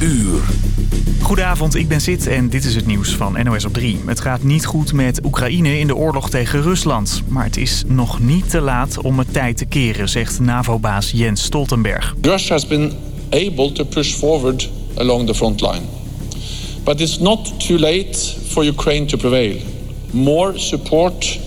uur. Goedenavond, ik ben Sid en dit is het nieuws van NOS op 3. Het gaat niet goed met Oekraïne in de oorlog tegen Rusland. Maar het is nog niet te laat om het tijd te keren, zegt NAVO-baas Jens Stoltenberg. Russia has been able to push forward along the front line. But it's not too late for Ukraine to prevail. More support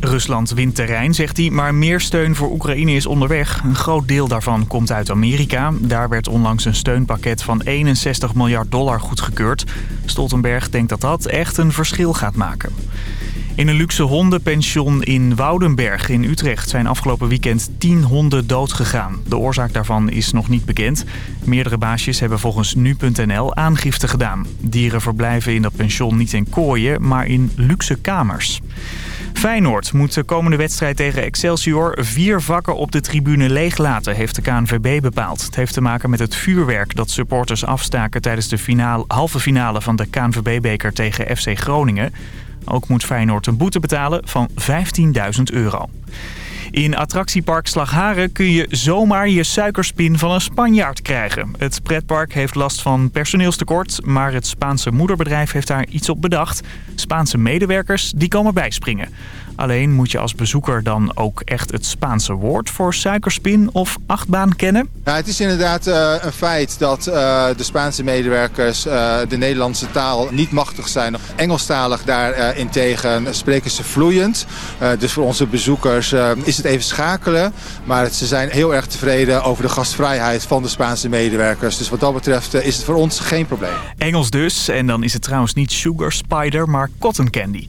Rusland wint terrein, zegt hij, maar meer steun voor Oekraïne is onderweg. Een groot deel daarvan komt uit Amerika. Daar werd onlangs een steunpakket van 61 miljard dollar goedgekeurd. Stoltenberg denkt dat dat echt een verschil gaat maken. In een luxe hondenpension in Woudenberg in Utrecht zijn afgelopen weekend 10 honden doodgegaan. De oorzaak daarvan is nog niet bekend. Meerdere baasjes hebben volgens nu.nl aangifte gedaan. Dieren verblijven in dat pension niet in kooien, maar in luxe kamers. Feyenoord moet de komende wedstrijd tegen Excelsior vier vakken op de tribune leeglaten, heeft de KNVB bepaald. Het heeft te maken met het vuurwerk dat supporters afstaken tijdens de finale, halve finale van de KNVB-beker tegen FC Groningen. Ook moet Feyenoord een boete betalen van 15.000 euro. In attractiepark Slagharen kun je zomaar je suikerspin van een Spanjaard krijgen. Het pretpark heeft last van personeelstekort, maar het Spaanse moederbedrijf heeft daar iets op bedacht. Spaanse medewerkers die komen bijspringen. Alleen moet je als bezoeker dan ook echt het Spaanse woord voor suikerspin of achtbaan kennen? Ja, het is inderdaad uh, een feit dat uh, de Spaanse medewerkers uh, de Nederlandse taal niet machtig zijn. Engelstalig daarentegen spreken ze vloeiend. dus voor onze bezoekers is het even schakelen. Maar ze zijn heel erg tevreden over de gastvrijheid van de Spaanse medewerkers. Dus wat dat betreft is het voor ons geen probleem. Engels dus. En dan is het trouwens niet Sugar Spider, maar Cotton Candy.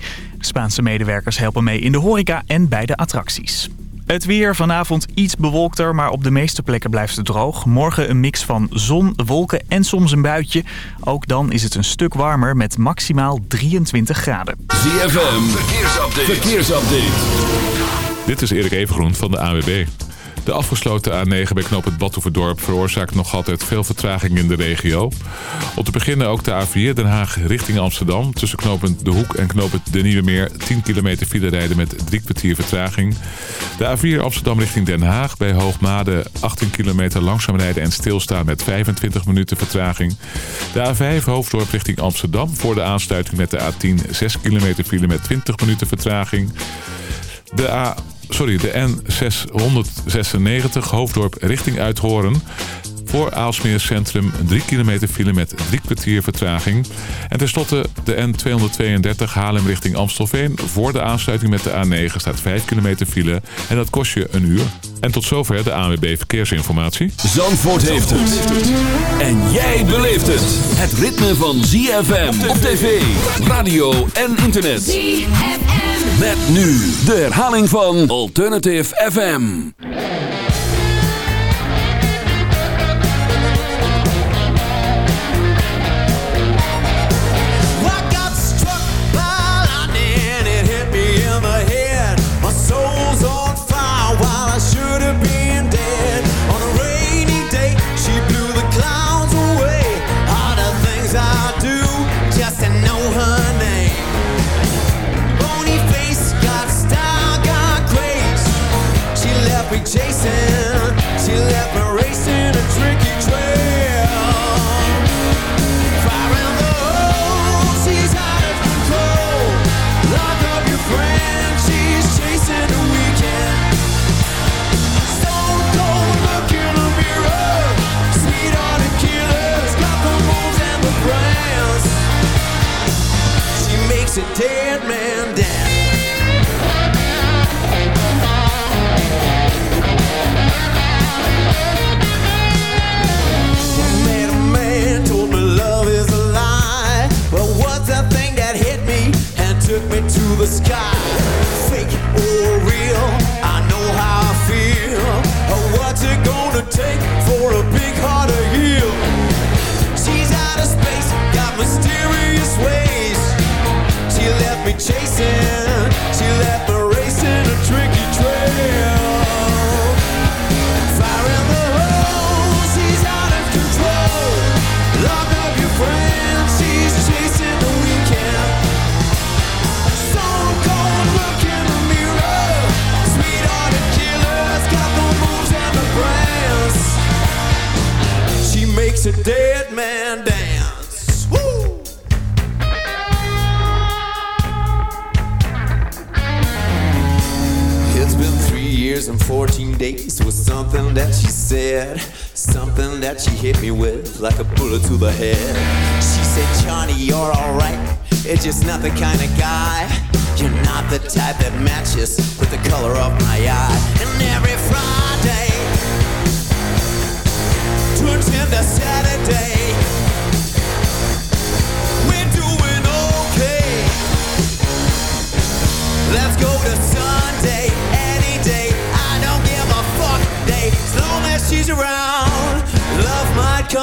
Spaanse medewerkers helpen mee in de horeca en bij de attracties. Het weer vanavond iets bewolkter, maar op de meeste plekken blijft het droog. Morgen een mix van zon, wolken en soms een buitje. Ook dan is het een stuk warmer met maximaal 23 graden. ZFM, verkeersupdate. verkeersupdate. Dit is Erik Evengroen van de AWB. De afgesloten A9 bij knoop het Badhoevedorp veroorzaakt nog altijd veel vertraging in de regio. Om te beginnen ook de A4 Den Haag richting Amsterdam. Tussen knooppunt De Hoek en knooppunt De Nieuwe Meer 10 kilometer file rijden met drie kwartier vertraging. De A4 Amsterdam richting Den Haag bij Hoogmade 18 kilometer langzaam rijden en stilstaan met 25 minuten vertraging. De A5 Hoofddorp richting Amsterdam voor de aansluiting met de A10 6 kilometer file met 20 minuten vertraging. De A sorry, de N696 Hoofddorp richting Uithoren. Voor Aalsmeer Centrum 3 kilometer file met drie kwartier vertraging. En tenslotte de N232 Haarlem richting Amstelveen. Voor de aansluiting met de A9 staat 5 kilometer file en dat kost je een uur. En tot zover de ANWB Verkeersinformatie. Zandvoort heeft het. En jij beleeft het. Het ritme van ZFM op tv, radio en internet. ZFM. Met nu de herhaling van Alternative FM.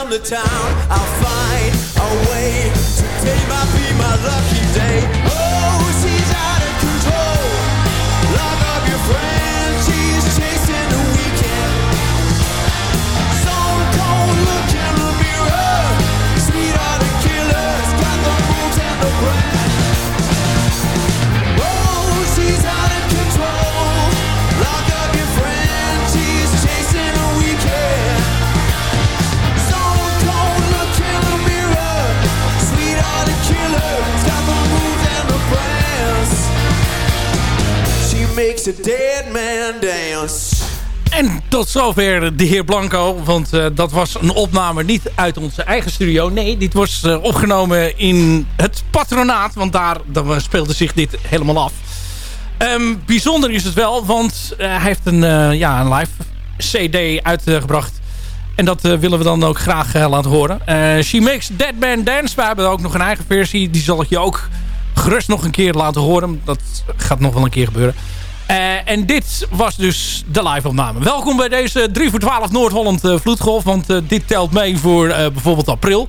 Come to town. I'll find a way. Today might be my lucky day. Oh, makes a dead man dance. En tot zover de heer Blanco. Want uh, dat was een opname niet uit onze eigen studio. Nee, dit was uh, opgenomen in het patronaat. Want daar, speelde zich dit helemaal af. Um, bijzonder is het wel, want uh, hij heeft een, ja, een live cd uitgebracht. En dat willen we dan ook graag laten horen. She Makes Dead Man Dance. We hebben ook nog een eigen versie. Die zal ik je ook gerust nog een keer laten horen. Dat gaat nog wel een keer gebeuren. Uh, en dit was dus de live-opname. Welkom bij deze 3 voor 12 Noord-Holland uh, vloedgolf. Want uh, dit telt mee voor bijvoorbeeld april.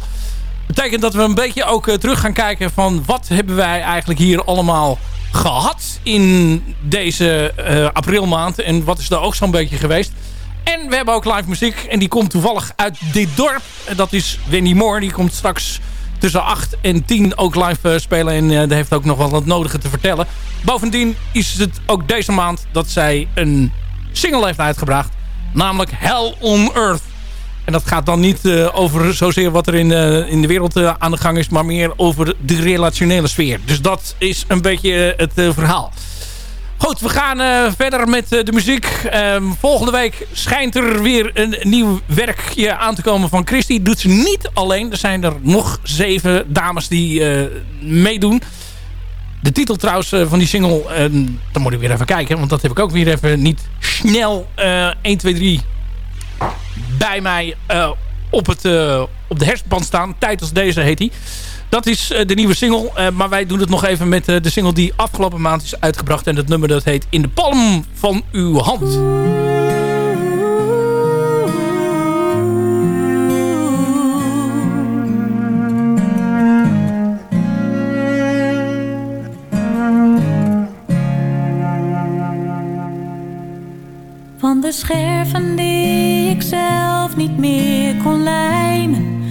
Betekent dat we een beetje ook terug gaan kijken van... wat hebben wij eigenlijk hier allemaal gehad in deze aprilmaand. En wat is er ook zo'n beetje geweest. En we hebben ook live muziek. En die komt toevallig uit dit dorp. Dat is Wendy Moore. Die komt straks tussen 8 en 10 ook live uh, spelen. En uh, heeft ook nog wel wat nodige te vertellen. Bovendien is het ook deze maand dat zij een single heeft uitgebracht. Namelijk Hell on Earth. En dat gaat dan niet uh, over zozeer wat er in, in de wereld aan de gang is. Maar meer over de relationele sfeer. Dus dat is een beetje het verhaal. Goed, we gaan uh, verder met uh, de muziek. Um, volgende week schijnt er weer een nieuw werkje aan te komen van Christy. Doet ze niet alleen. Er zijn er nog zeven dames die uh, meedoen. De titel trouwens van die single, dan moet ik weer even kijken. Want dat heb ik ook weer even niet snel 1, 2, 3 bij mij op, het, op de hersenband staan. Tijd als deze heet hij. Dat is de nieuwe single. Uh, maar wij doen het nog even met uh, de single die afgelopen maand is uitgebracht. En het nummer dat heet In de palm van uw hand. Van de scherven die ik zelf niet meer kon lijmen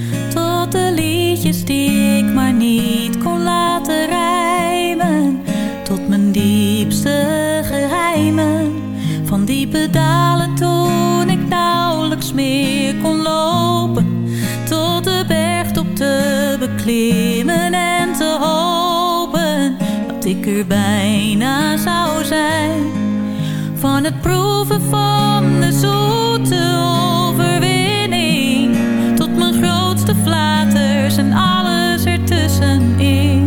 die ik maar niet kon laten rijmen. Tot mijn diepste geheimen. Van diepe dalen toen ik nauwelijks meer kon lopen. Tot de bergtop te beklimmen en te hopen. Dat ik er bijna zou zijn. Van het proeven van de zoete alles ertussenin.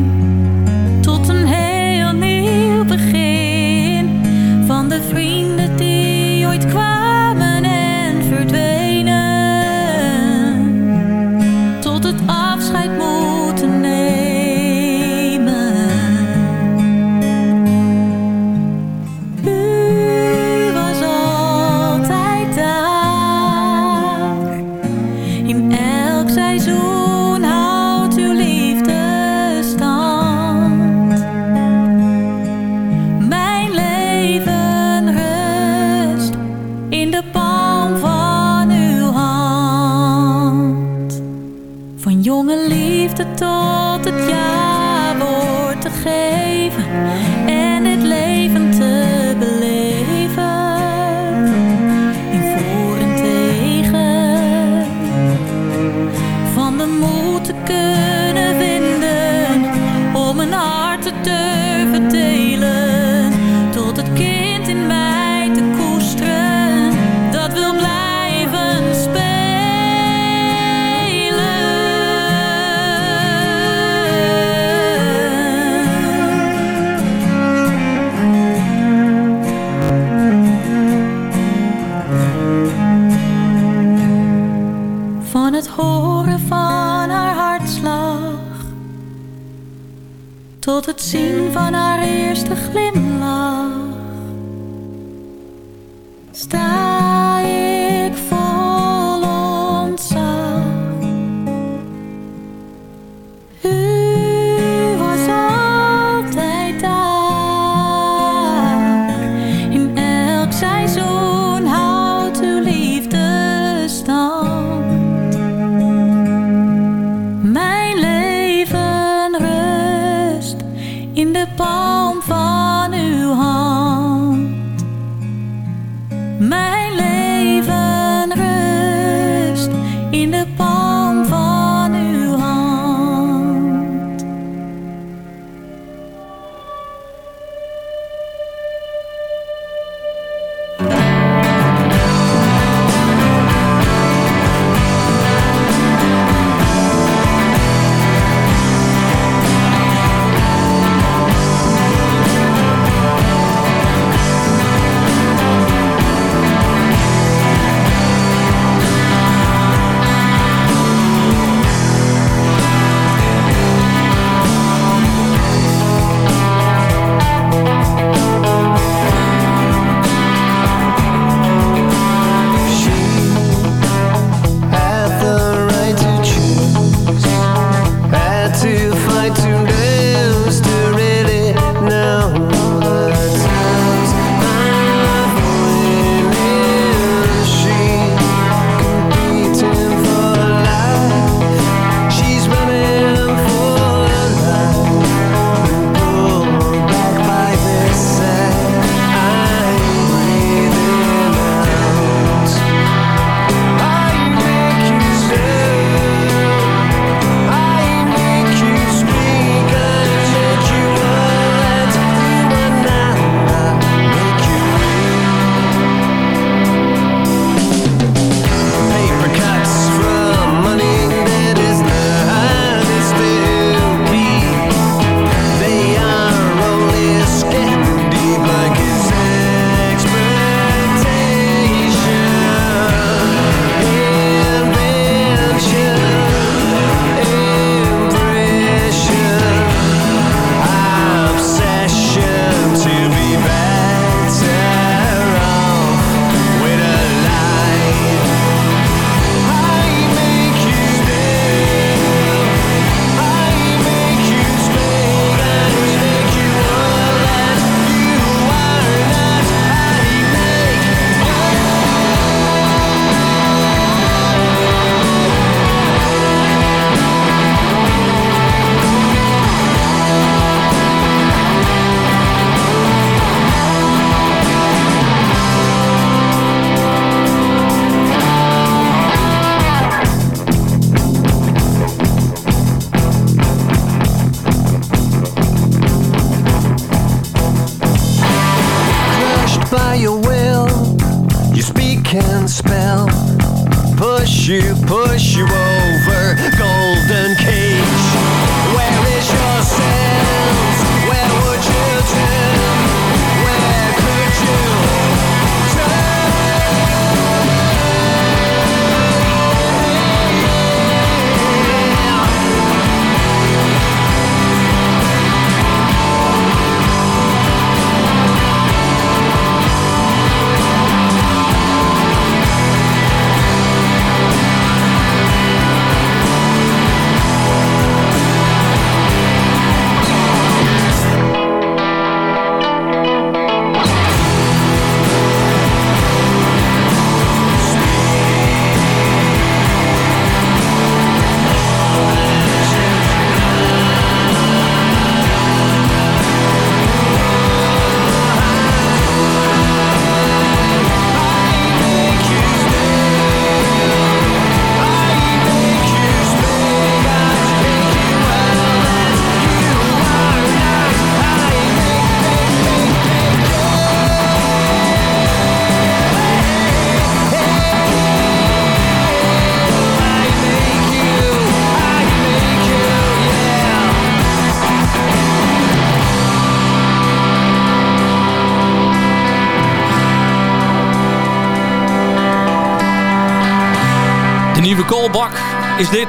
Nieuwe Kolbak is dit.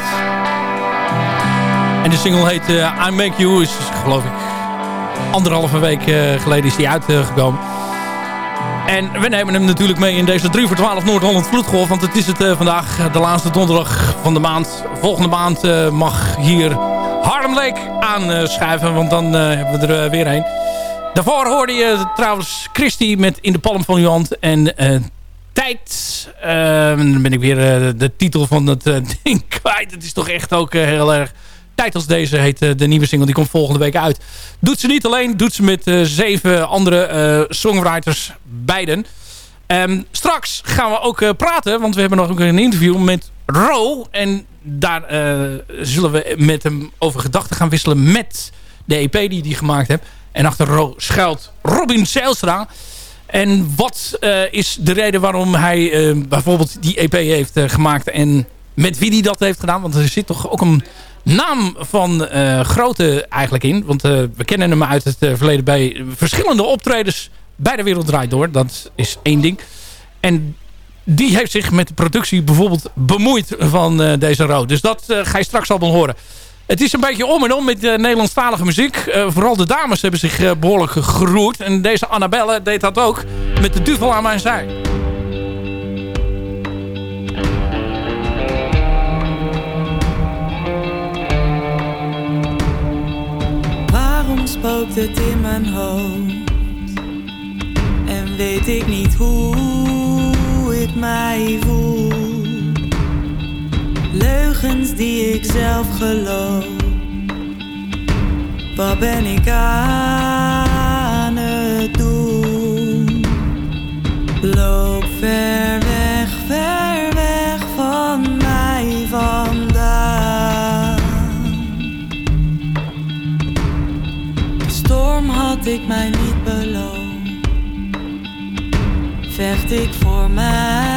En de single heet uh, I Make You. Is geloof ik anderhalve week uh, geleden is die uitgekomen. En we nemen hem natuurlijk mee in deze 3 voor 12 Noord-Holland Vloedgolf. Want het is het uh, vandaag de laatste donderdag van de maand. Volgende maand mag hier Harlem Lake aanschuiven. Want dan hebben we er weer een. Daarvoor hoorde je trouwens Christy met In de Palm van uw hand. En tijd. Uh, dan ben ik weer uh, de titel van het uh, ding kwijt. Het is toch echt ook heel erg... Tijd als deze heet de nieuwe single. Die komt volgende week uit. Doet ze niet alleen. Doet ze met zeven andere songwriters. Beiden. Um, straks gaan we ook praten. Want we hebben nog een interview met Ro. En daar zullen we met hem over gedachten gaan wisselen. Met de EP die hij gemaakt heeft. En achter Ro schuilt Robin Zijlstra. En wat uh, is de reden waarom hij uh, bijvoorbeeld die EP heeft uh, gemaakt en met wie hij dat heeft gedaan? Want er zit toch ook een naam van grote eigenlijk in. Want we kennen hem uit het verleden bij verschillende optredens bij de Wereld Draait Door. Dat is één ding. En die heeft zich met de productie bijvoorbeeld bemoeid van deze rood. Dus dat ga je straks allemaal horen. Het is een beetje om en om met uh, Nederlandstalige muziek. Uh, vooral de dames hebben zich uh, behoorlijk gegroeid. En deze Annabelle deed dat ook met de duvel aan mijn zij. Waarom spookt het in mijn hoofd? En weet ik niet hoe ik mij voel leugens die ik zelf geloof. Wat ben ik aan het doen? Loop ver weg, ver weg van mij vandaan. Storm had ik mij niet beloofd. Vecht ik voor mijn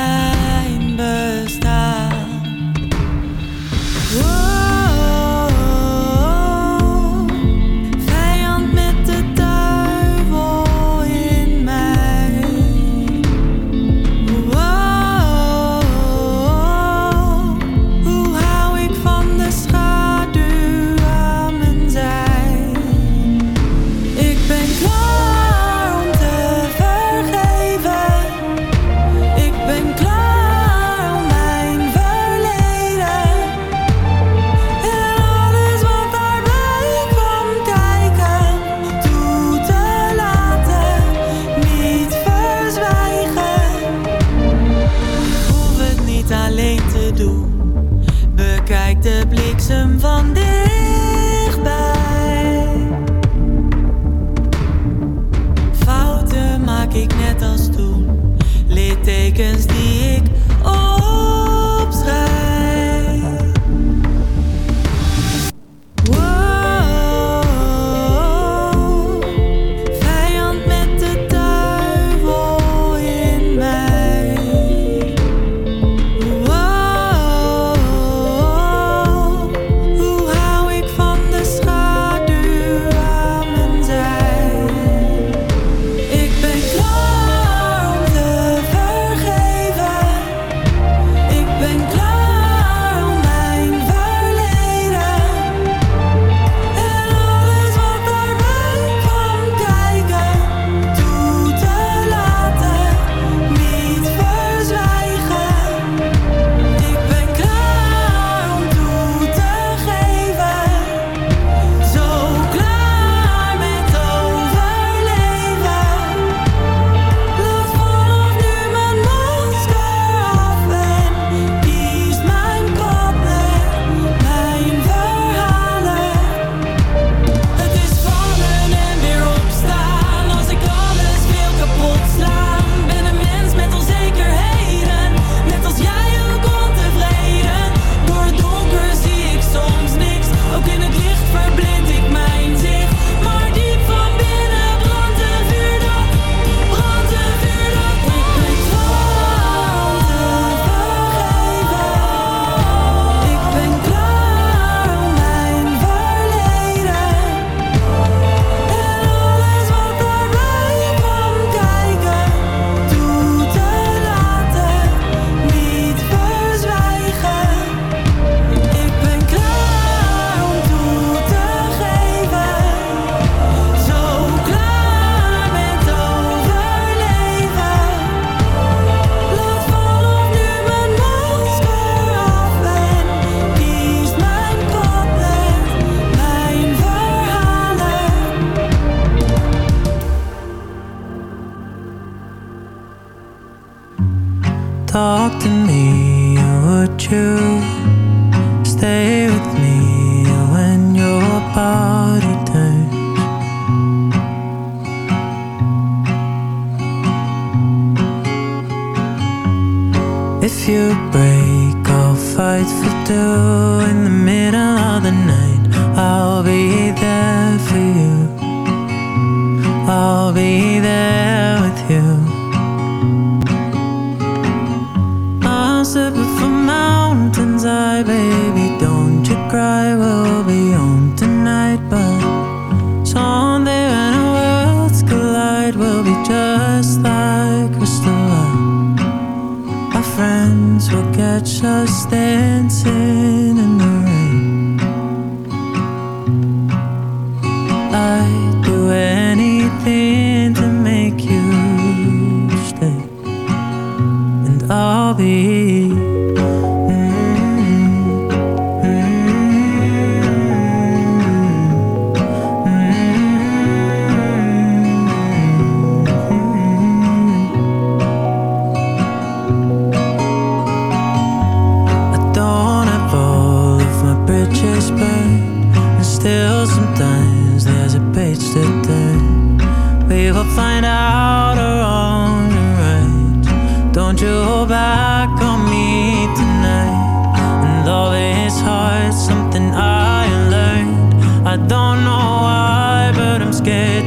I don't know why, but I'm scared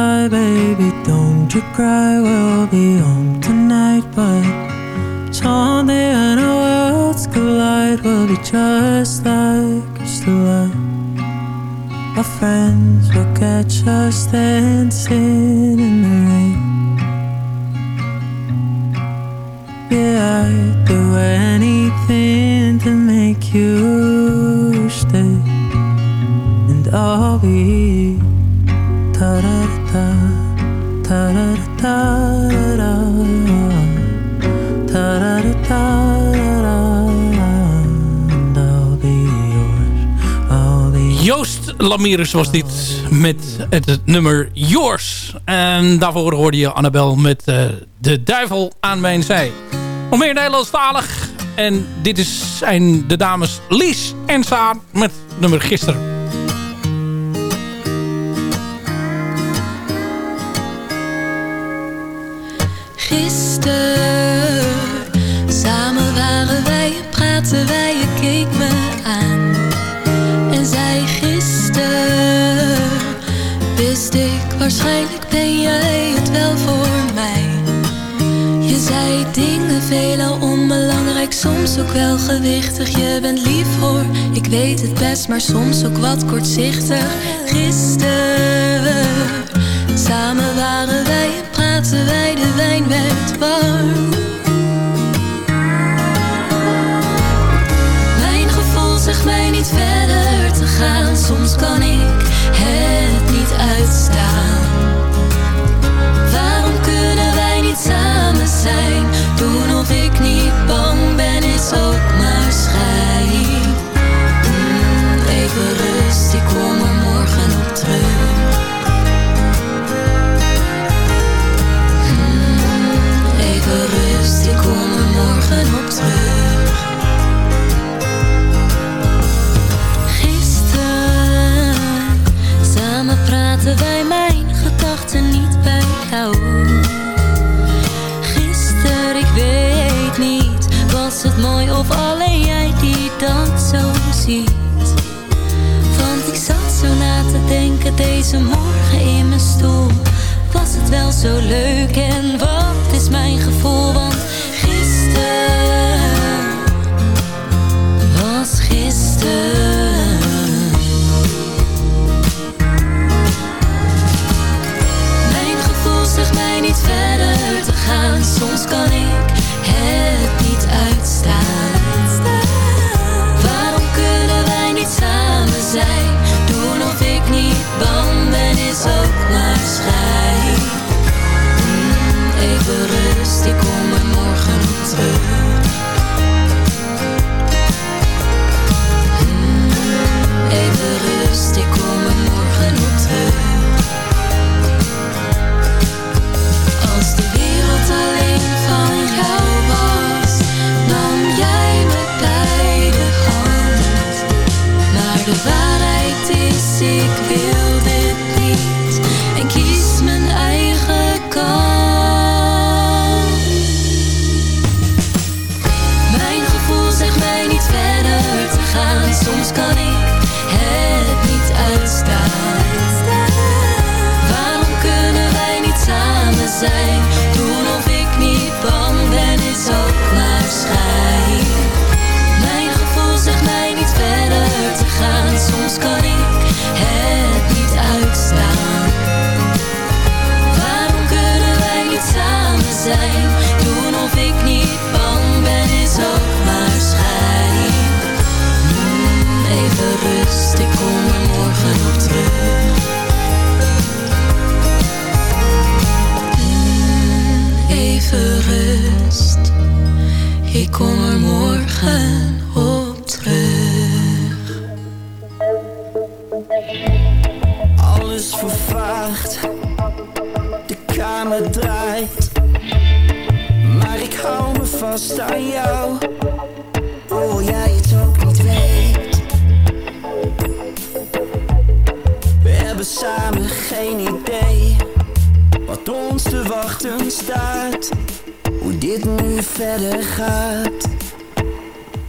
I baby. Don't you cry, we'll be home tonight, but someday when our worlds collide, we'll be just like crystal light. Our friends will catch us dancing in the rain. Yeah, I'd do anything to make you stay. And I'll be Joost Lamirus was dit met het nummer Yours. En daarvoor hoorde je Annabel met eh, De Duivel aan mijn zij. Nog meer Nederlandstalig. En dit is, zijn de dames Lies en Saar met nummer. Gisteren, wij, je keek me aan. En zei gisteren, wist ik, waarschijnlijk ben jij het wel voor mij. Je zei dingen veelal onbelangrijk, soms ook wel gewichtig. Je bent lief hoor, ik weet het best, maar soms ook wat kortzichtig. Gisteren, samen waren wij en praten wij, de wijn werd warm. Verder te gaan, soms kan ik het niet uitstaan. Waarom kunnen wij niet samen zijn? Doen of ik niet bang ben is ook maar schijn. Mm, even rust, ik kom er morgen op terug. Mm, even rust, ik kom er morgen op terug. Mooi of alleen jij die dat zo ziet? Want ik zat zo na te denken deze morgen in mijn stoel. Was het wel zo leuk en wat is mijn gevoel? Want gisteren was gisteren. Mijn gevoel zegt mij niet verder te gaan. Soms kan ik ik kom er morgen op terug. Alles vervaagt, de kamer draait. Maar ik hou me vast aan jou. Oh, jij het ook niet weet. We hebben samen geen idee wat ons te wachten staat. Dit nu verder gaat.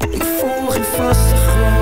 Ik voel geen vaste grond.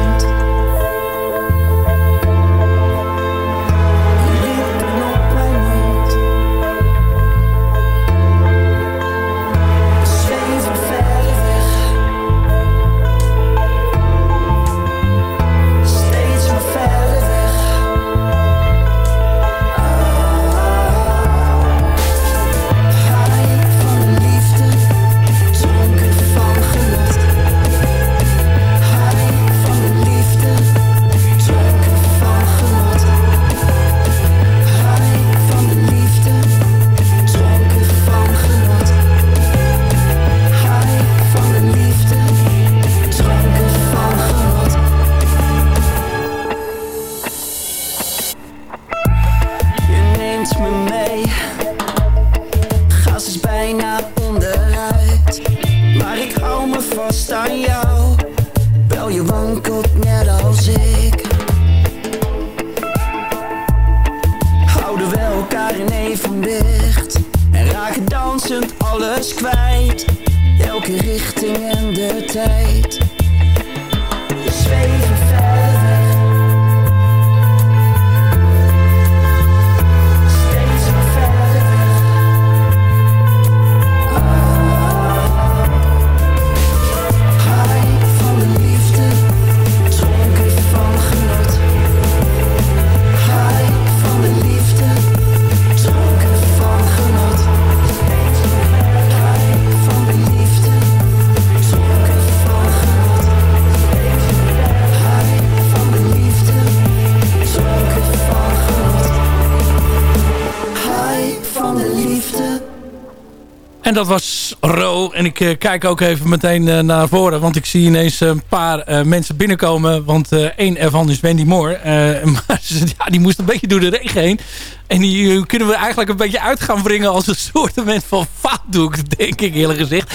En dat was Ro. En ik eh, kijk ook even meteen eh, naar voren. Want ik zie ineens een paar eh, mensen binnenkomen. Want één ervan is Wendy Moore. Maar ze- ja, die moest een beetje door de regen heen. En die kunnen we eigenlijk een beetje uit gaan brengen als een soort van foutdoek. Denk ik eerlijk gezegd.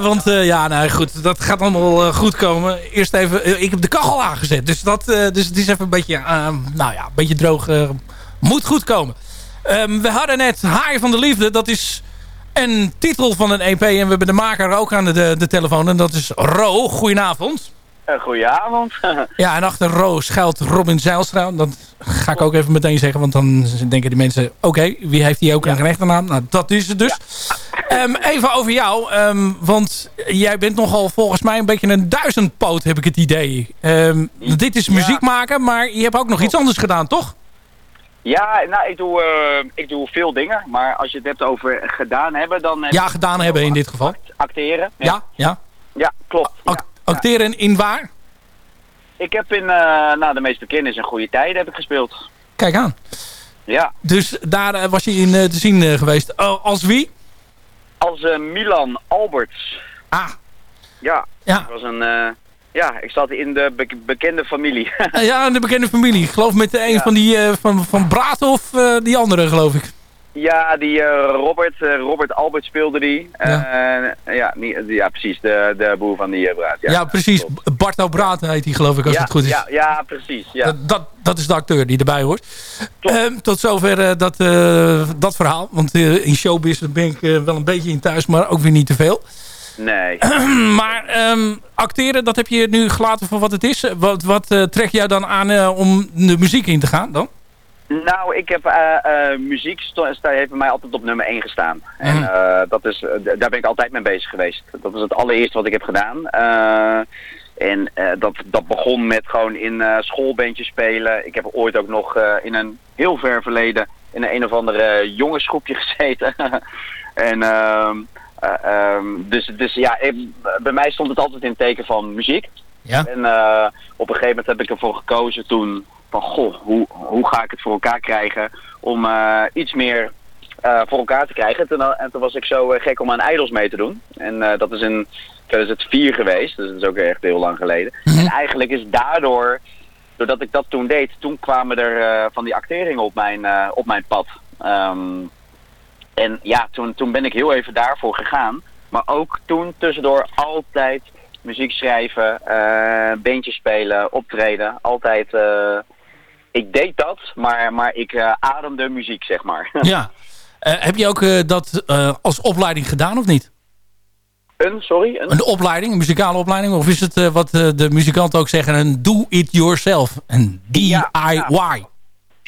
Want ja, nou goed. Dat gaat allemaal goed komen. Eerst even. ik heb de kachel aangezet. Dus, dat, dus het is even een beetje. eh, nou ja, een beetje droog. moet goed komen. Ehm, we hadden net Haai van de Liefde. Dat is een titel van een EP. En we hebben de maker ook aan de, de, telefoon. En dat is Ro. Goedenavond. Uh, goedenavond. Ja, en achter Ro schuilt Robin Zeilstra. Dat ga ik ook even meteen zeggen. Want dan denken die mensen... Oké, wie heeft die ook een rechternaam? Nou, dat is het dus. Ehm, even over jou. ehm, want jij bent nogal volgens mij een beetje een duizendpoot, heb ik het idee. Ehm, Dit is muziek maken, maar je hebt ook nog iets anders gedaan, toch? Ja, nou, ik doe, eh, ik doe veel dingen. Maar als je het hebt over gedaan hebben, dan... heb Ja, ik gedaan hebben in dit geval. Acteren. Ja, ja. Ja, klopt. Ja. Acteren in waar? Ik heb in, eh, nou, de meest bekende is een goede tijd heb ik gespeeld. Kijk aan. Ja, Dus daar eh, was je in eh, te zien eh, geweest. Oh, als wie? als eh, Milan Alberts. Ah. Ja, Ja. dat was een... ja, ik zat in de be- bekende familie. Ja, de bekende familie. Ik geloof met een Ja. van die eh, van, van Braat of eh, die andere, geloof ik. ja, die eh, Robert, Robert Albert speelde die. Ja. Ja, ja, precies, de, de boer van die uh, braad. Ja, precies. Barto Braat heet hij, geloof ik, als ja, het goed is. Ja, ja, precies. Ja. Dat, dat, dat is de acteur die erbij hoort. Ehm, tot zover dat, dat verhaal. Want in showbusiness ben ik wel een beetje in thuis, maar ook weer niet te veel. Nee. maar ehm, acteren, dat heb je nu gelaten voor wat het is. Wat, wat eh, trekt jou dan aan eh, om de muziek in te gaan dan? Nou, ik heb eh, eh, muziek sta- heeft bij mij altijd op nummer 1 gestaan. En Mhm. eh, dat is, eh, daar ben ik altijd mee bezig geweest. Dat is het allereerste wat ik heb gedaan. Eh, en eh, dat, dat begon met gewoon in eh schoolbandjes spelen. Ik heb ooit ook nog eh, in een heel ver verleden in een, een of andere jongensgroepje gezeten. en eh, ehm, dus, dus ja, ik- bij mij stond het altijd in het teken van muziek. Ja. En eh, op een gegeven moment heb ik ervoor gekozen toen van goh, hoe, hoe ga ik het voor elkaar krijgen om eh, iets meer voor elkaar te krijgen. En toen, en toen was ik zo gek om aan Idols mee te doen. En dat is in 2004 geweest, dus dat is ook echt heel lang geleden. En eigenlijk is daardoor, doordat ik dat toen deed, toen kwamen er van die acteringen op mijn, op mijn pad. Ehm, en ja, toen, toen ben ik heel even daarvoor gegaan. Maar ook toen tussendoor altijd muziek schrijven, bandjes spelen, optreden. Altijd, eh, ik deed dat, maar, maar ik eh, ademde muziek, zeg maar. Ja. Heb je ook dat als opleiding gedaan of niet? Een, sorry? Een? Een opleiding, een muzikale opleiding? Of is het wat de muzikanten ook zeggen, een do-it-yourself? Een DIY?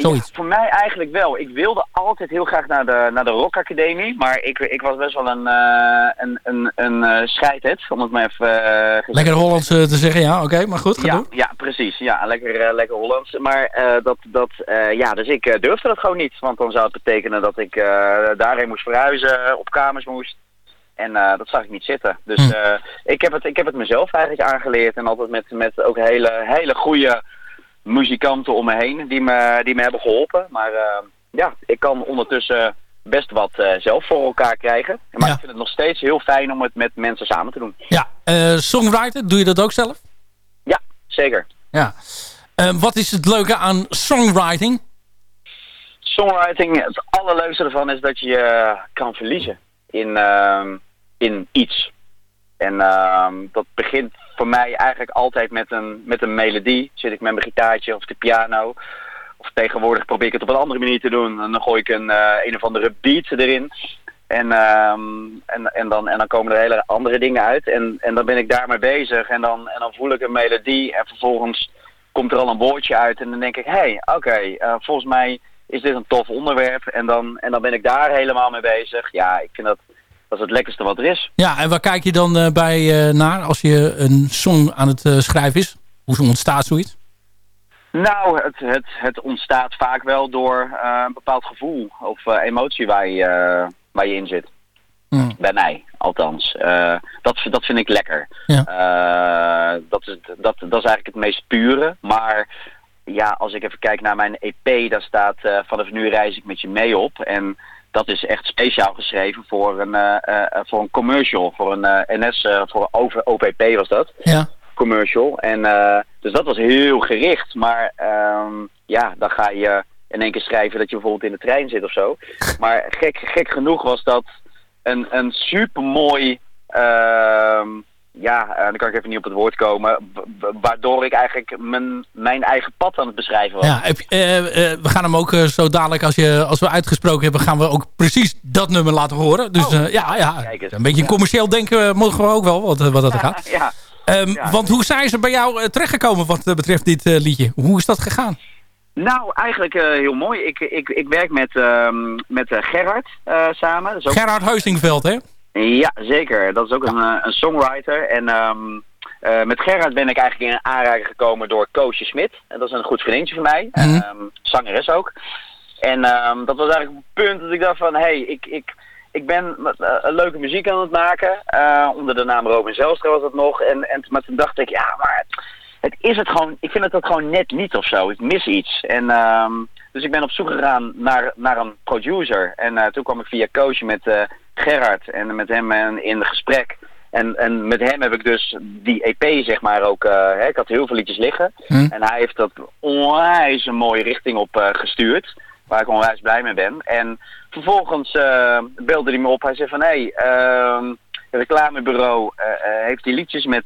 Zoiets. Ja, voor mij eigenlijk wel. Ik wilde altijd heel graag naar de, naar de Rock Academie, maar ik, ik was best wel een, eh een, een, een eh, scheidhet, om het maar even eh, Lekker Hollands te zeggen, ja, oké, maar goed, ga ja, door. ja, precies. Ja, lekker, lekker Hollands. Maar dat, dat, ja, dus ik durfde dat gewoon niet. Want dan zou het betekenen dat ik daarheen moest verhuizen, op kamers moest. En dat zag ik niet zitten. Dus Hm. ik, heb het, ik heb het mezelf eigenlijk aangeleerd. En altijd met, met ook hele, hele goede muzikanten om me heen die me, die me hebben geholpen. Maar eh, ja, ik kan ondertussen best wat eh, zelf voor elkaar krijgen. Maar Ja. ik vind het nog steeds heel fijn om het met mensen samen te doen. Ja, eh, songwriter, doe je dat ook zelf? Ja, zeker. Ja. Wat is het leuke aan songwriting? Songwriting, het allerleukste ervan is dat je je kan verliezen in, ehm, in iets. En ehm, dat begint voor mij eigenlijk altijd met een, met een melodie. Zit ik met mijn gitaartje of de piano. Of tegenwoordig probeer ik het op een andere manier te doen. En dan gooi ik een, eh, een of andere beat erin. En, ehm, en, en, dan, en dan komen er hele andere dingen uit. En, en dan ben ik daarmee bezig. En dan, en dan voel ik een melodie. En vervolgens komt er al een woordje uit. En dan denk ik, hé, hey, oké, eh, volgens mij is dit een tof onderwerp. En dan, en dan ben ik daar helemaal mee bezig. Ja, ik vind dat, dat is het lekkerste wat er is. Ja, en waar kijk je dan eh, bij eh, naar als je een song aan het eh, schrijven is? Hoe ontstaat zoiets? Nou, het, het, het ontstaat vaak wel door een bepaald gevoel of emotie waar je, waar je in zit. Hmm. Bij mij, althans. Dat, dat vind ik lekker. Ja. Dat, is, dat, dat is eigenlijk het meest pure. Maar ja, als ik even kijk naar mijn EP, daar staat vanaf nu reis ik met je mee op. En dat is echt speciaal geschreven voor een, eh, eh, voor een commercial, voor een eh, NS, eh, voor over OPP was dat Ja. commercial. En eh, dus dat was heel gericht. Maar ehm, ja, dan ga je in één keer schrijven dat je bijvoorbeeld in de trein zit of zo. Maar gek, gek genoeg was dat een, een supermooi... ehm ja, eh, dan kan ik even niet op het woord komen. wa- wa- Waardoor ik eigenlijk mijn, mijn eigen pad aan het beschrijven was. Ja, heb eh, eh, we gaan hem ook zo dadelijk, als, je, als we uitgesproken hebben, gaan we ook precies dat nummer laten horen. Dus eh, ja, ja, Oh. Een beetje commercieel denken mogen we ook wel, wat, wat dat er gaat. ja. Ehm, Ja. Want hoe zijn ze bij jou terechtgekomen wat betreft dit liedje? Hoe is dat gegaan? Nou, eigenlijk heel mooi. Ik, ik, ik werk met, ehm, met Gerard samen. Ook Gerard Heusingveld, hè? Ja, zeker. Dat is ook een, eh, een songwriter. En ehm, eh, met Gerard ben ik eigenlijk in aanraking gekomen door Koosje Smit. En dat is een goed vriendje van mij. Ehm, zangeres ook. En ehm, dat was eigenlijk het punt dat ik dacht van... Hé, hey, ik, ik, ik ben een leuke muziek aan het maken. Onder de naam Robin Zelstra was dat nog. En, en, maar toen dacht ik, ja, maar het is het gewoon... Ik vind het dat gewoon net niet of zo. Ik mis iets. En... dus ik ben op zoek gegaan naar, naar een producer. En toen kwam ik via Koosje met Gerard en met hem in gesprek. En, en met hem heb ik dus die EP zeg maar ook... eh, hè, ik had heel veel liedjes liggen. Hm. En hij heeft dat onwijs een mooie richting op eh, gestuurd. Waar ik onwijs blij mee ben. En vervolgens eh, belde hij me op. Hij zei van... Hé, hey, ehm, het reclamebureau heeft die liedjes met...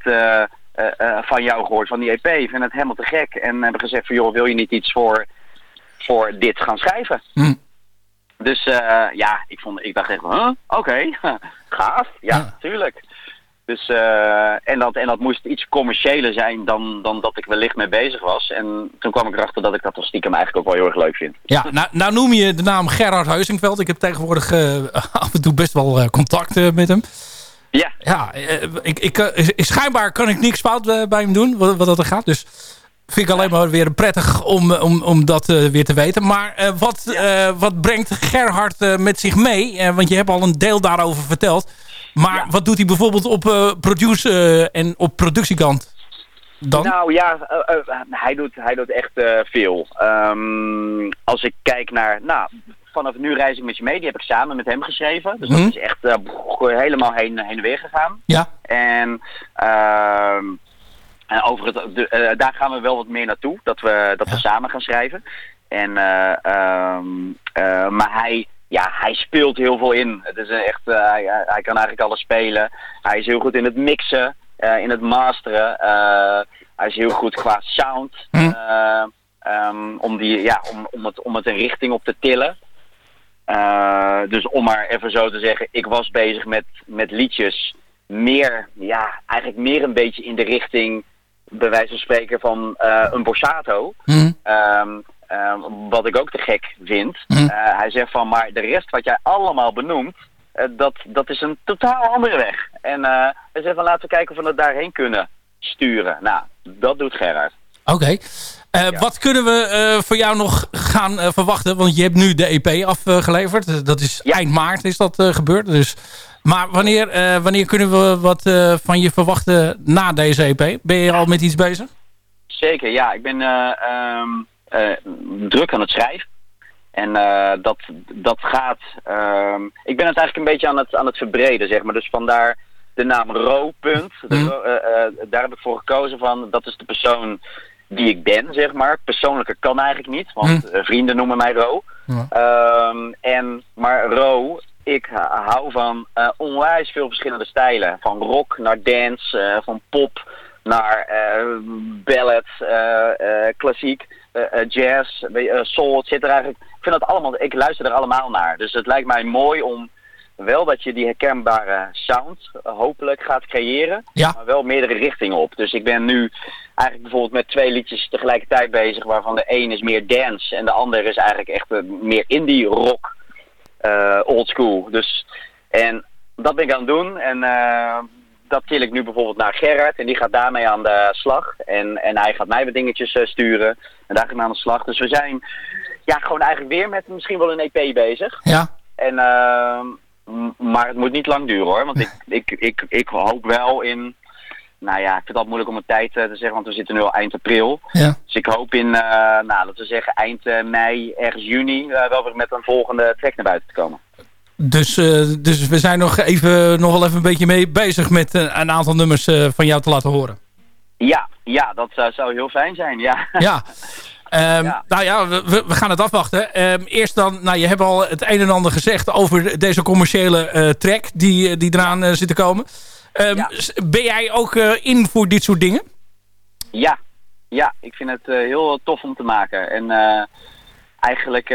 van jou gehoord, van die EP. Ik vind het helemaal te gek. En hebben gezegd van, joh, wil je niet iets voor, voor dit gaan schrijven? Hm. Dus eh, ja, ik, vond, ik dacht echt, huh? oké, gaaf. Ja, Ja. tuurlijk. Dus, eh, en, dat, en dat moest iets commerciëler zijn dan, dan dat ik wellicht mee bezig was. En toen kwam ik erachter dat ik dat toch stiekem eigenlijk ook wel heel erg leuk vind. Ja, nou, nou noem je de naam Gerard Heusingveld. Ik heb tegenwoordig eh, af en toe best wel contact met hem. Ja. Ja, ik, ik, schijnbaar kan ik niks fout bij hem doen, wat, wat dat er gaat. Dus vind ik alleen maar weer prettig om, om, om dat eh, weer te weten. Maar eh, wat, eh, wat brengt Gerhard met zich mee? Want je hebt al een deel daarover verteld. Maar wat doet hij bijvoorbeeld op produce en op productiekant dan? Nou ja, hij, doet, hij doet echt veel. Ehm, als ik kijk naar, nou, vanaf nu reis ik met je mee, die heb ik samen met hem geschreven. Dus Mhm. dat is echt helemaal heen, heen en weer gegaan. Ja. En, ehm, en over het, de, eh, daar gaan we wel wat meer naartoe, dat we, dat we samen gaan schrijven. En, eh, ehm, eh, maar hij, ja, hij speelt heel veel in. Het is echt, eh, hij, hij kan eigenlijk alles spelen. Hij is heel goed in het mixen, eh, in het masteren. Eh, hij is heel goed qua sound. eh, ehm, om, die, ja, om, om, het, om het een richting op te tillen. Eh, dus om maar even zo te zeggen, ik was bezig met, met liedjes meer, ja, eigenlijk meer een beetje in de richting, bij wijze van spreken, van eh, een borsato. Mhm. Ehm, ehm, wat ik ook te gek vind. Mhm. Eh, hij zegt van, maar de rest wat jij allemaal benoemt, eh, dat, dat is een totaal andere weg. En hij zegt van, laten we kijken of we het daarheen kunnen sturen. Nou, dat doet Gerard. Oké. Eh, Wat kunnen we eh, voor jou nog gaan eh, verwachten? Want je hebt nu de EP afgeleverd. Dat is eind maart is dat gebeurd. Dus. Maar wanneer, wanneer kunnen we wat van je verwachten na deze EP? Ben je al met iets bezig? Zeker, ja. Ik ben eh, ehm, eh, druk aan het schrijven. En dat, dat gaat... ehm, ik ben het eigenlijk een beetje aan het, aan het verbreden, zeg maar. Dus vandaar de naam Ro, punt. De Ro- daar heb ik voor gekozen van... Dat is de persoon die ik ben, zeg maar. Persoonlijke kan eigenlijk niet, want eh, vrienden noemen mij Ro. Ehm, en, maar Ro, ik hou van eh, onwijs veel verschillende stijlen. Van rock naar dance, eh, van pop naar ballad, eh, klassiek, jazz, soul. Er eigenlijk. Ik vind dat allemaal. Ik luister er allemaal naar. Dus het lijkt mij mooi om wel dat je die herkenbare sound eh, hopelijk gaat creëren, Ja. maar wel meerdere richtingen op. Dus ik ben nu eigenlijk bijvoorbeeld met twee liedjes tegelijkertijd bezig, waarvan de een is meer dance en de ander is eigenlijk echt eh, meer indie rock, eh old school. Dus en dat ben ik aan het doen en dat til ik nu bijvoorbeeld naar Gerard en die gaat daarmee aan de slag en, en hij gaat mij wat dingetjes sturen en daar gaan we aan de slag. Dus we zijn ja gewoon eigenlijk weer met misschien wel een EP bezig. Ja. En, ehm, maar het moet niet lang duren hoor. Want ik, ik, ik, ik hoop wel in. Nou ja, ik vind het altijd moeilijk om een tijd eh, te zeggen, want we zitten nu al eind april. Ja. Dus ik hoop in, eh, nou laten we zeggen, eind eh, mei, ergens juni, wel weer met een volgende track naar buiten te komen. Dus, dus we zijn nog, even, nog wel even een beetje mee bezig met een aantal nummers van jou te laten horen. Ja, ja, dat zou, zou heel fijn zijn, ja. Ja. Ehm, Nou ja, we, gaan het afwachten. Ehm, eerst dan, nou, je hebt al het een en ander gezegd over deze commerciële eh, track die, eh, die eraan eh, zit te komen. Ehm, Ben jij ook in voor dit soort dingen? Ja, ja, ik vind het heel tof om te maken. En eigenlijk,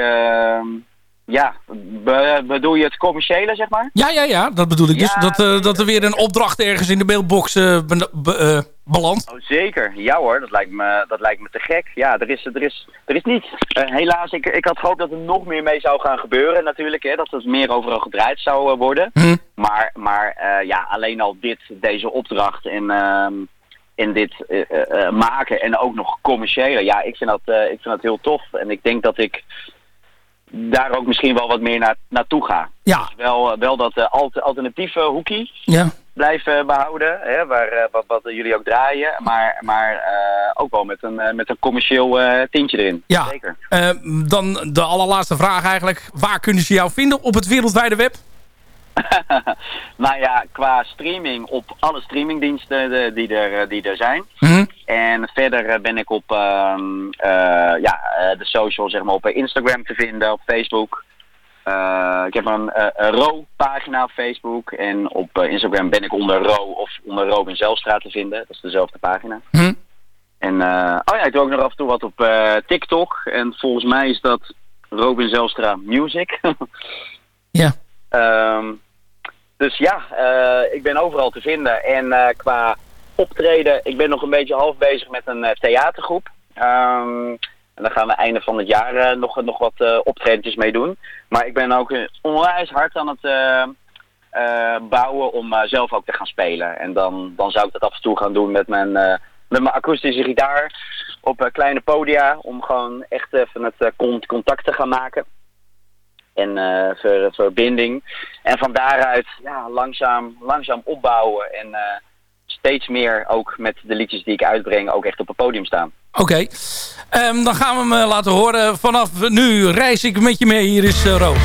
ja, be- bedoel je het commerciële, zeg maar? Ja, ja, ja, dat bedoel ik. Dus dat, eh, dat er weer een opdracht ergens in de mailbox be- belandt. Oh, zeker. Ja hoor, dat lijkt me, dat lijkt me te gek. Ja, er is, er is, er is niet. Helaas, ik, ik had gehoopt dat er nog meer mee zou gaan gebeuren natuurlijk. Hè, dat het meer overal gedraaid zou worden. Hm. Maar, maar ja, alleen al dit, deze opdracht en, ehm, en dit maken en ook nog commerciële. Ja, ik vind, dat, ik vind dat heel tof. En ik denk dat ik daar ook misschien wel wat meer naar, naartoe ga. Ja. Dus wel, wel dat eh, alter- alternatieve hoekie Ja. blijven behouden, hè, waar, eh, wat, wat jullie ook draaien, maar, maar eh, ook wel met een, eh, met een commercieel eh, tintje erin. Ja. Zeker. Eh, dan de allerlaatste vraag eigenlijk. Waar kunnen ze jou vinden op het wereldwijde web? nou ja, qua streaming op alle streamingdiensten eh, die, er, eh, die er zijn. Mhm. En verder eh, ben ik op ehm, eh, ja, eh, de social, zeg maar, op Instagram te vinden, op Facebook. Ik heb een, Ro-pagina op Facebook. En op Instagram ben ik onder Ro of onder Robin Zelstra te vinden. Dat is dezelfde pagina. Hm. En oh ja, ik doe ook nog af en toe wat op TikTok. En volgens mij is dat Robin Zelstra Music. ja. Ehm, dus ja, ik ben overal te vinden. En qua optreden. Ik ben nog een beetje half bezig met een eh, theatergroep. Ehm, en daar gaan we einde van het jaar eh, nog, nog wat eh, optredentjes mee doen. Maar ik ben ook onwijs hard aan het bouwen om zelf ook te gaan spelen. En dan, dan zou ik dat af en toe gaan doen met mijn, met mijn akoestische gitaar op kleine podia. Om gewoon echt even het contact te gaan maken en verbinding. En van daaruit ja, langzaam, langzaam opbouwen en steeds meer ook met de liedjes die ik uitbreng ook echt op het podium staan. Oké, ehm, dan gaan we hem eh, laten horen. Vanaf nu reis ik met je mee. Hier is eh, Roos.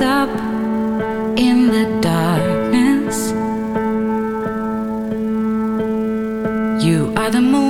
up in the darkness. You are the moon.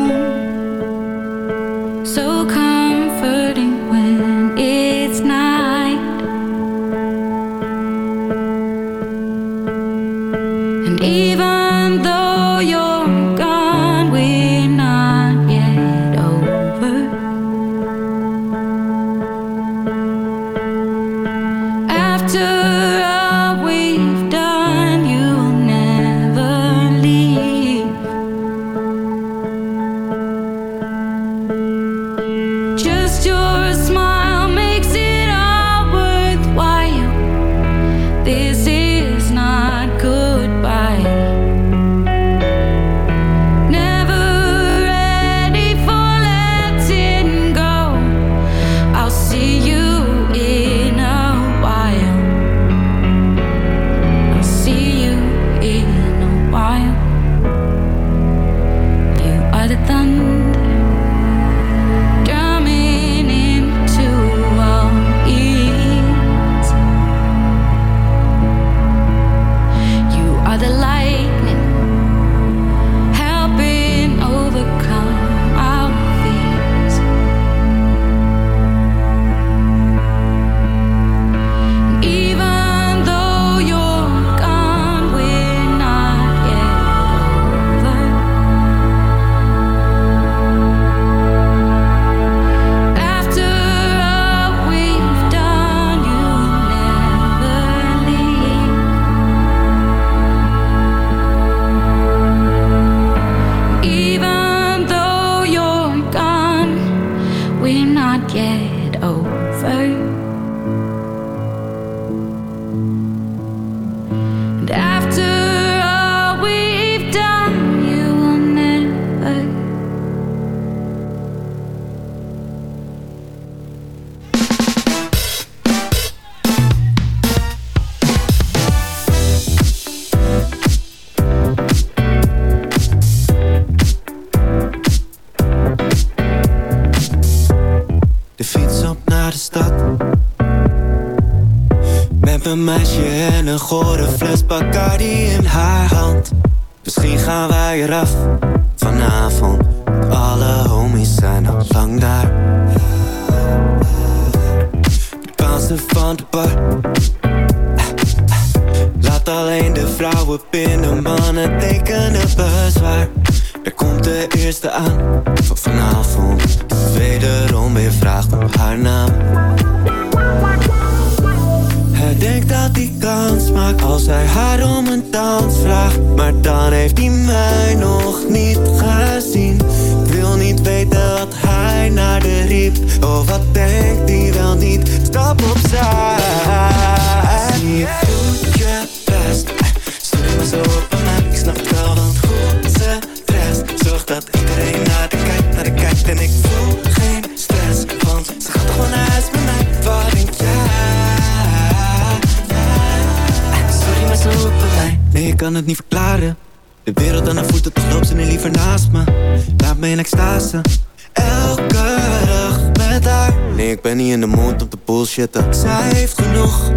zij heeft genoeg.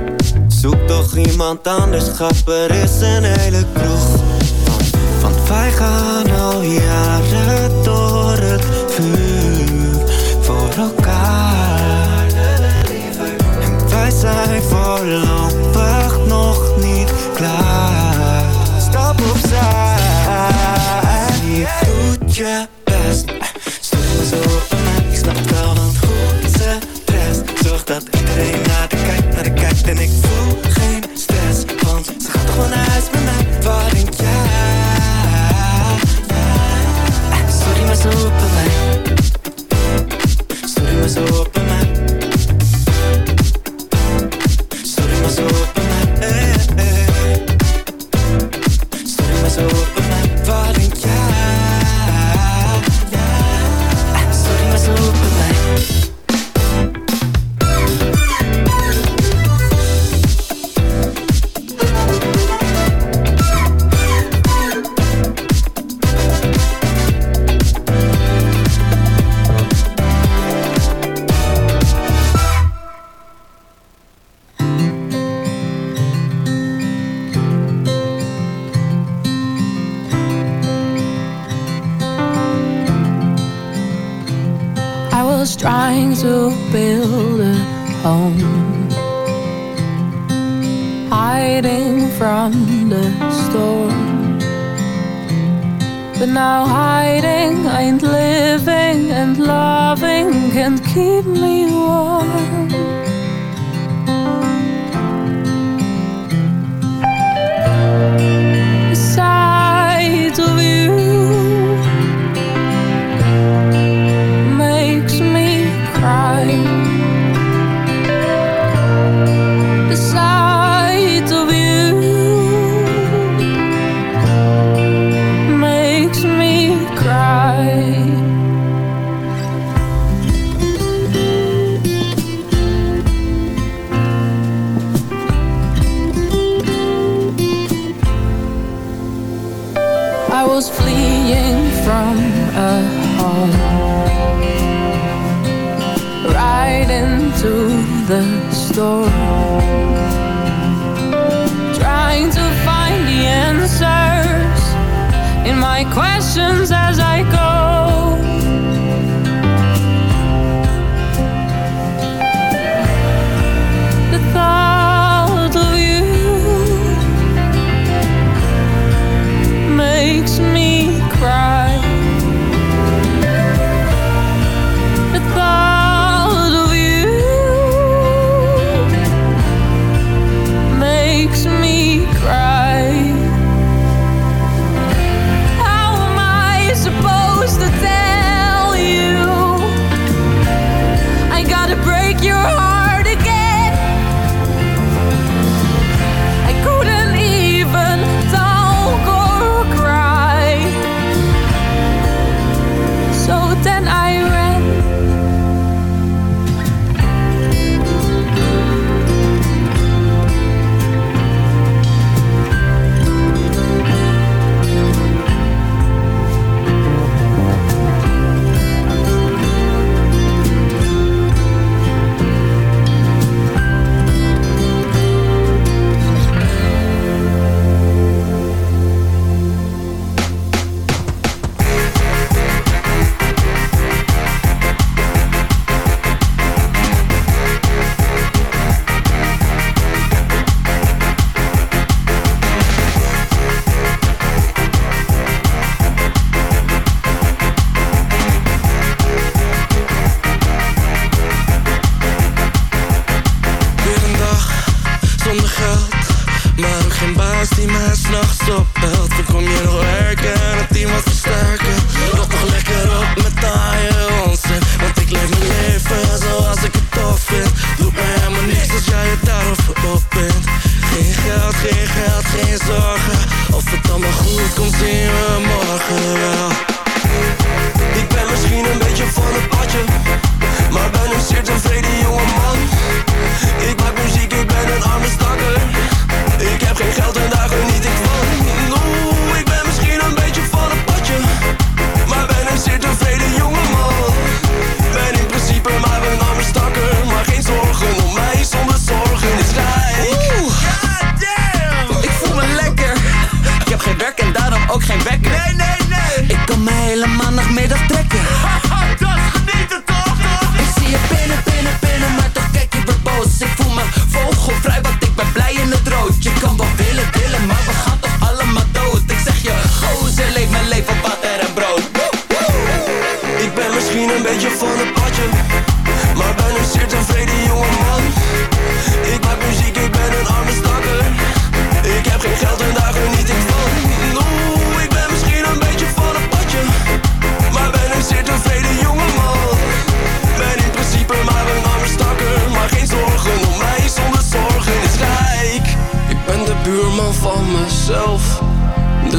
Zoek toch iemand anders, Gapper is een hele kroeg. Want, wij gaan al jaren door het vuur Voor elkaar. En wij zijn voorlopig nog niet klaar. Stap opzij Je doet je best. dat iedereen naar de kijkt, naar de kijkt en ik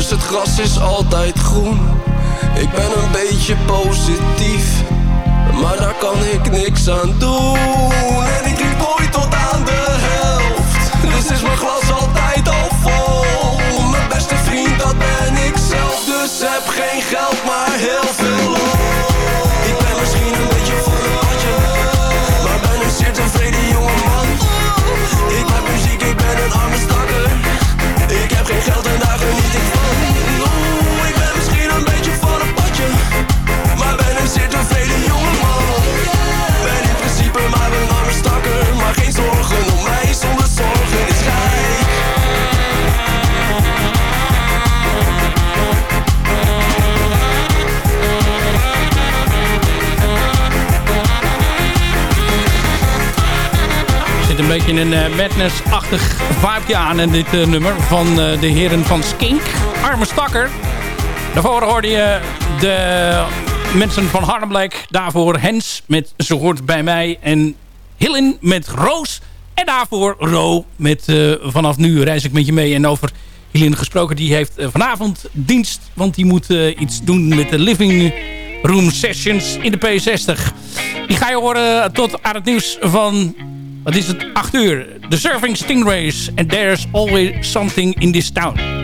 Dus het gras is altijd groen. Ik ben een beetje positief Maar daar kan ik niks aan doen. En ik liep nooit tot aan de helft. Dus is mijn glas altijd al vol. Mijn beste vriend dat ben ik zelf. Dus heb geen geld maar heel veel lol een beetje een eh, madness-achtig vibeje aan in dit eh, nummer van eh, de heren van Skink. Arme stakker. Daarvoor hoorde je de mensen van Harlem. Daarvoor Hens met Ze hoort bij mij. En Hillin met Roos. En daarvoor Ro met Vanaf nu reis ik met je mee. En over Hillin gesproken, die heeft vanavond dienst. Want die moet iets doen met de living room sessions in de P60. Die ga je horen tot aan het nieuws van wat is het? 8 uur. The Surfing Stingrays. And there's always something in this town.